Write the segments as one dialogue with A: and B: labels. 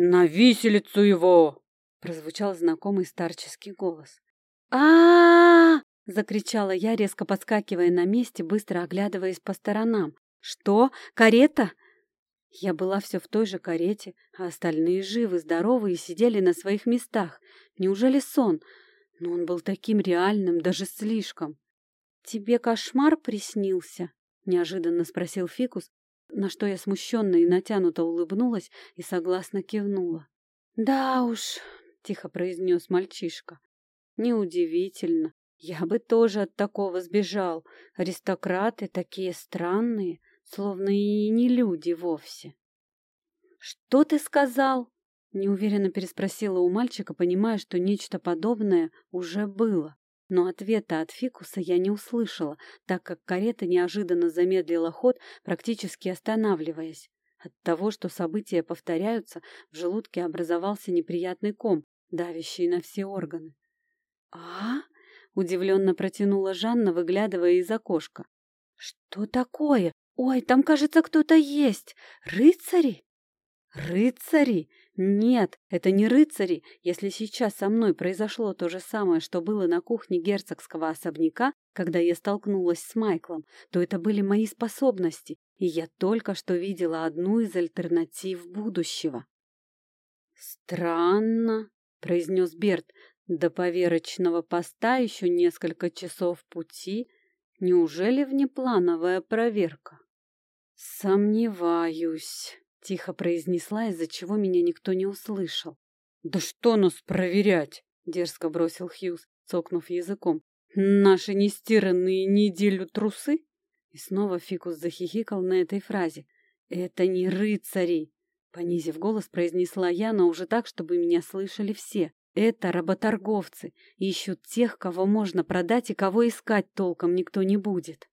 A: «На виселицу его!» — прозвучал знакомый старческий голос.
B: а закричала я, резко подскакивая на месте, быстро оглядываясь по сторонам. «Что? Карета?» Я была все в той же карете, а остальные живы, здоровы и сидели на своих местах. Неужели сон? Но он был таким реальным, даже слишком. «Тебе кошмар приснился?» — неожиданно спросил Фикус, на что я смущенно и натянуто улыбнулась и согласно кивнула. «Да уж», — тихо произнес мальчишка, — «неудивительно. Я бы тоже от такого сбежал. Аристократы такие странные, словно и не люди вовсе. «Что ты сказал?» — неуверенно переспросила у мальчика, понимая, что нечто подобное уже было. Но ответа от Фикуса я не услышала, так как карета неожиданно замедлила ход, практически останавливаясь. От того, что события повторяются, в желудке образовался неприятный ком, давящий на все органы. «А?» — удивленно протянула Жанна, выглядывая из окошка. «Что такое? Ой, там, кажется, кто-то есть. Рыцари?» «Рыцари? Нет, это не рыцари. Если сейчас со мной произошло то же самое, что было на кухне герцогского особняка, когда я столкнулась с Майклом, то это были мои способности, и я только что видела одну из альтернатив будущего». «Странно», — произнес Берт, — «до поверочного поста еще несколько часов пути. Неужели внеплановая проверка?» «Сомневаюсь», — тихо произнесла, из-за чего меня никто не услышал. «Да что нас проверять?» — дерзко бросил Хьюз, цокнув языком. «Наши нестиранные неделю трусы?» И снова Фикус захихикал на этой фразе. «Это не рыцари!» Понизив голос, произнесла я, но уже так, чтобы меня слышали все. «Это работорговцы. Ищут тех, кого можно продать и кого искать толком никто не будет».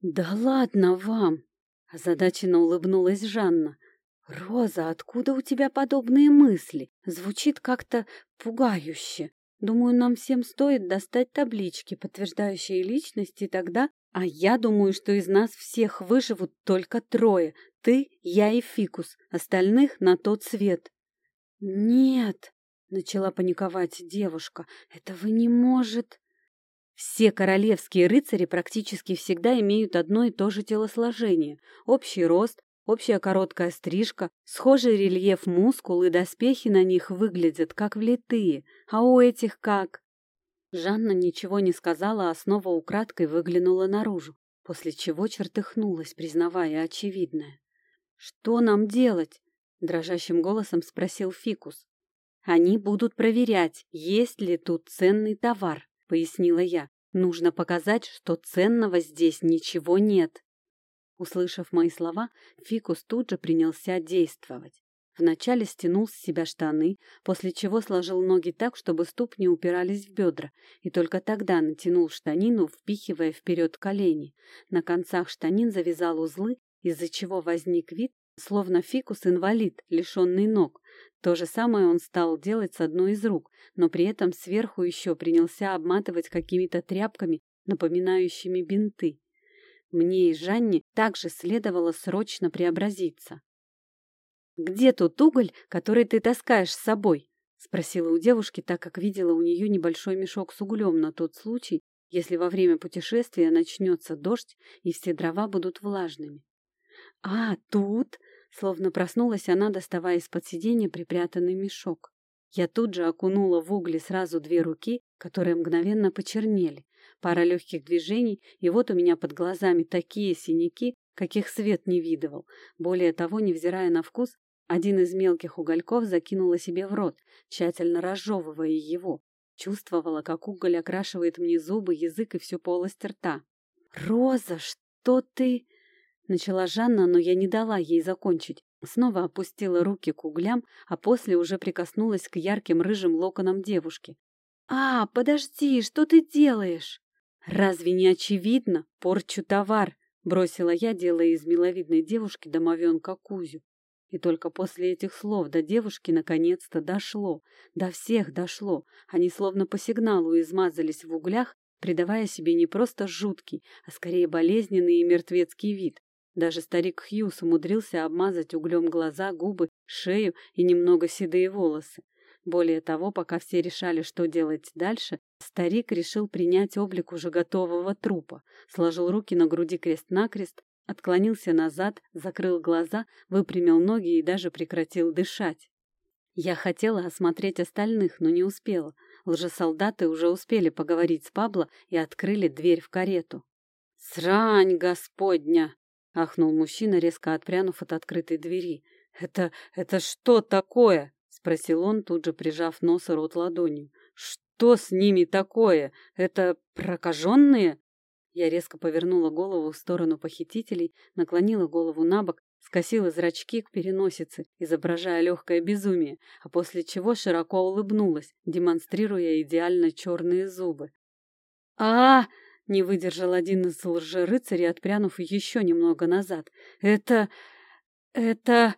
B: «Да ладно вам!» Озадаченно улыбнулась Жанна. «Роза, откуда у тебя подобные мысли? Звучит как-то пугающе. Думаю, нам всем стоит достать таблички, подтверждающие личность, и тогда... А я думаю, что из нас всех выживут только трое. Ты, я и Фикус. Остальных на тот свет». «Нет», — начала паниковать девушка, — «этого не может...» Все королевские рыцари практически всегда имеют одно и то же телосложение, общий рост, общая короткая стрижка, схожий рельеф мускул и доспехи на них выглядят как влитые, а у этих как? Жанна ничего не сказала, а снова украдкой выглянула наружу, после чего чертыхнулась, признавая очевидное. «Что нам делать?» — дрожащим голосом спросил Фикус. «Они будут проверять, есть ли тут ценный товар», — пояснила я. «Нужно показать, что ценного здесь ничего нет». Услышав мои слова, Фикус тут же принялся действовать. Вначале стянул с себя штаны, после чего сложил ноги так, чтобы ступни упирались в бедра, и только тогда натянул штанину, впихивая вперед колени. На концах штанин завязал узлы, из-за чего возник вид, словно фикус-инвалид, лишенный ног. То же самое он стал делать с одной из рук, но при этом сверху еще принялся обматывать какими-то тряпками, напоминающими бинты. Мне и Жанне также следовало срочно преобразиться. «Где тот уголь, который ты таскаешь с собой?» — спросила у девушки, так как видела у нее небольшой мешок с углем на тот случай, если во время путешествия начнется дождь и все дрова будут влажными. «А, тут!» — словно проснулась она, доставая из-под сиденья припрятанный мешок. Я тут же окунула в угли сразу две руки, которые мгновенно почернели. Пара легких движений, и вот у меня под глазами такие синяки, каких свет не видывал. Более того, невзирая на вкус, один из мелких угольков закинула себе в рот, тщательно разжевывая его. Чувствовала, как уголь окрашивает мне зубы, язык и всю полость рта. «Роза, что ты...» Начала Жанна, но я не дала ей закончить. Снова опустила руки к углям, а после уже прикоснулась к ярким рыжим локонам девушки. «А, подожди, что ты делаешь?» «Разве не очевидно? Порчу товар!» — бросила я, делая из миловидной девушки домовенка Кузю. И только после этих слов до девушки наконец-то дошло. До всех дошло. Они словно по сигналу измазались в углях, придавая себе не просто жуткий, а скорее болезненный и мертвецкий вид. Даже старик Хьюз умудрился обмазать углем глаза, губы, шею и немного седые волосы. Более того, пока все решали, что делать дальше, старик решил принять облик уже готового трупа, сложил руки на груди крест-накрест, отклонился назад, закрыл глаза, выпрямил ноги и даже прекратил дышать. Я хотела осмотреть остальных, но не успела. Лжесолдаты уже успели поговорить с Пабло и открыли дверь в карету. «Срань господня!» — ахнул мужчина, резко отпрянув от открытой двери. «Это... это что такое?» — спросил он, тут же прижав нос и рот ладонью. «Что с ними такое? Это прокаженные?» Я резко повернула голову в сторону похитителей, наклонила голову на бок скосила зрачки к переносице, изображая легкое безумие, а после чего широко улыбнулась, демонстрируя идеально черные зубы. а, не выдержал один из лжерыцарей, отпрянув еще немного назад. «Это... это...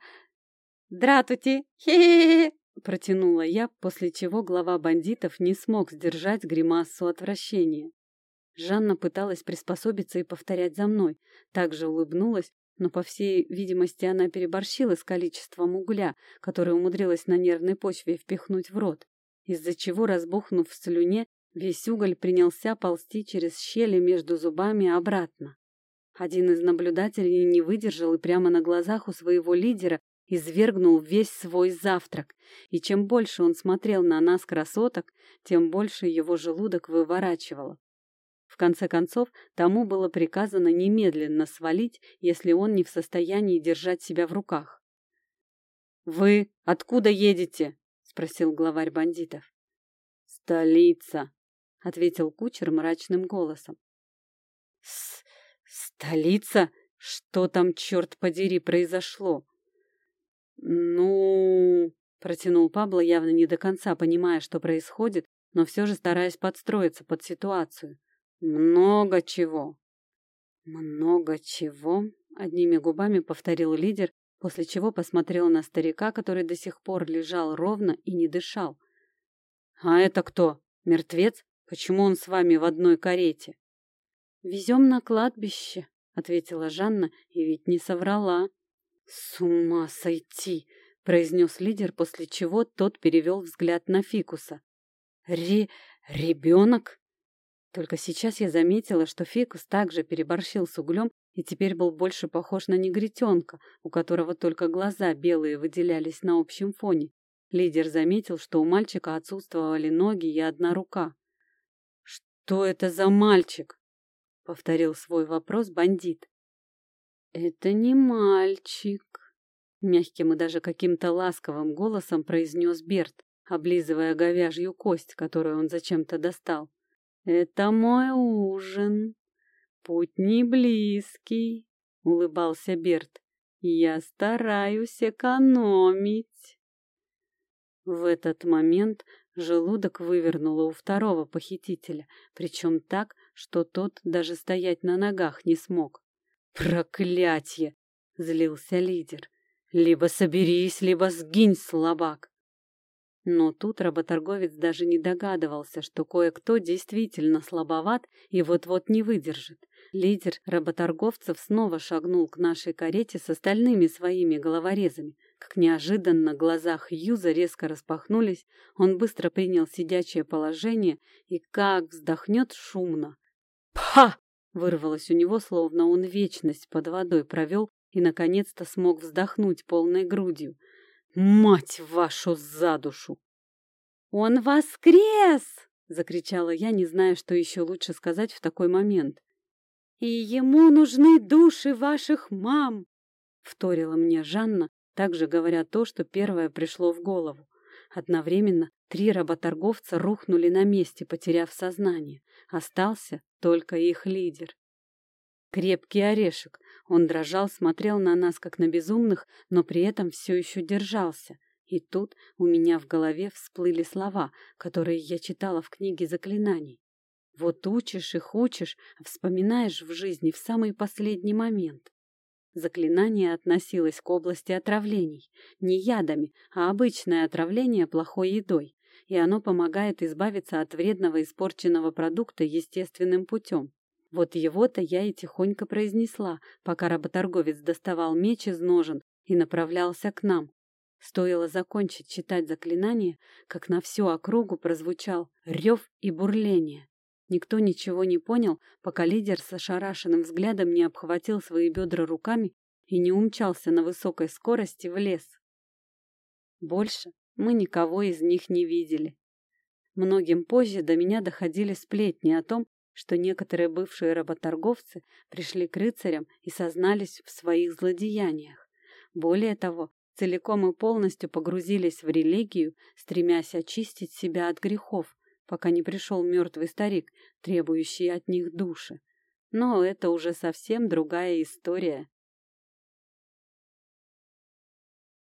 B: дратути! Хе-хе-хе!» Протянула я, после чего глава бандитов не смог сдержать гримасу отвращения. Жанна пыталась приспособиться и повторять за мной, также улыбнулась, но, по всей видимости, она переборщила с количеством угля, который умудрилась на нервной почве впихнуть в рот, из-за чего, разбухнув в слюне, весь уголь принялся ползти через щели между зубами обратно. Один из наблюдателей не выдержал и прямо на глазах у своего лидера извергнул весь свой завтрак, и чем больше он смотрел на нас, красоток, тем больше его желудок выворачивало. В конце концов, тому было приказано немедленно свалить, если он не в состоянии держать себя в руках. «Вы откуда едете?» — спросил главарь бандитов. «Столица», — ответил кучер мрачным голосом. «С столица? Что там, черт подери, произошло?» «Ну...» — протянул Пабло, явно не до конца понимая, что происходит, но все же стараясь подстроиться под ситуацию. Много чего. Много чего, одними губами повторил лидер, после чего посмотрел на старика, который до сих пор лежал ровно и не дышал. А это кто? Мертвец? Почему он с вами в одной карете? Везем на кладбище, ответила Жанна, и ведь не соврала. С ума сойти, произнес лидер, после чего тот перевел взгляд на Фикуса. Ре... ребенок? Только сейчас я заметила, что Фикус также переборщил с углем и теперь был больше похож на негритенка, у которого только глаза белые выделялись на общем фоне. Лидер заметил, что у мальчика отсутствовали ноги и одна рука. «Что это за мальчик?» — повторил свой вопрос бандит. «Это не мальчик», — мягким и даже каким-то ласковым голосом произнес Берт, облизывая говяжью кость, которую он зачем-то достал. «Это мой ужин. Путь не близкий», — улыбался Берт. «Я стараюсь экономить». В этот момент желудок вывернуло у второго похитителя, причем так, что тот даже стоять на ногах не смог. «Проклятье!» — злился лидер. «Либо соберись, либо сгинь, слабак!» Но тут работорговец даже не догадывался, что кое-кто действительно слабоват и вот-вот не выдержит. Лидер работорговцев снова шагнул к нашей карете с остальными своими головорезами. Как неожиданно глаза Хьюза резко распахнулись, он быстро принял сидячее положение и как вздохнет шумно. «Пха!» — вырвалось у него, словно он вечность под водой провел и наконец-то смог вздохнуть полной грудью. «Мать вашу за душу!» «Он воскрес!» — закричала я, не зная, что еще лучше сказать в такой момент. «И ему нужны души ваших мам!» — вторила мне Жанна, также говоря то, что первое пришло в голову. Одновременно три работорговца рухнули на месте, потеряв сознание. Остался только их лидер. Крепкий орешек. Он дрожал, смотрел на нас, как на безумных, но при этом все еще держался. И тут у меня в голове всплыли слова, которые я читала в книге заклинаний. Вот учишь их учишь, а вспоминаешь в жизни в самый последний момент. Заклинание относилось к области отравлений. Не ядами, а обычное отравление плохой едой. И оно помогает избавиться от вредного испорченного продукта естественным путем. Вот его-то я и тихонько произнесла, пока работорговец доставал меч из ножен и направлялся к нам. Стоило закончить читать заклинание, как на всю округу прозвучал рев и бурление. Никто ничего не понял, пока лидер с ошарашенным взглядом не обхватил свои бедра руками и не умчался на высокой скорости в лес. Больше мы никого из них не видели. Многим позже до меня доходили сплетни о том, что некоторые бывшие работорговцы пришли к рыцарям и сознались в своих злодеяниях. Более того, целиком и полностью погрузились в религию, стремясь очистить себя от грехов, пока не пришел мертвый старик, требующий от них души. Но это уже совсем другая история.